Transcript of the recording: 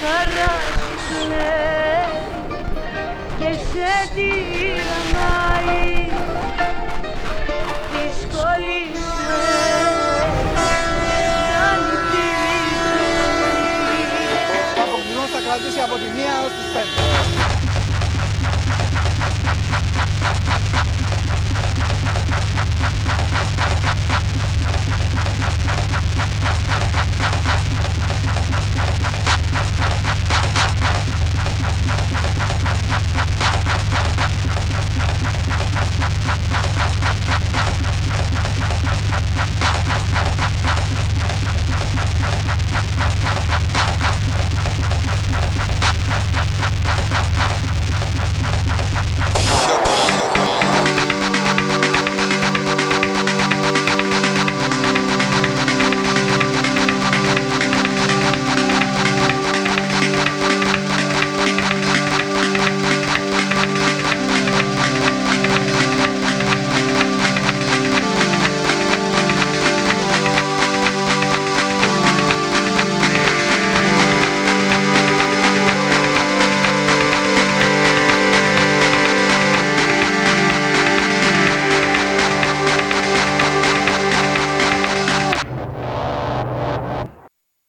χαρά και σε τυραννάει δύσκολη σαν τη θα κρατήσει από τη μία ως τις πέντε.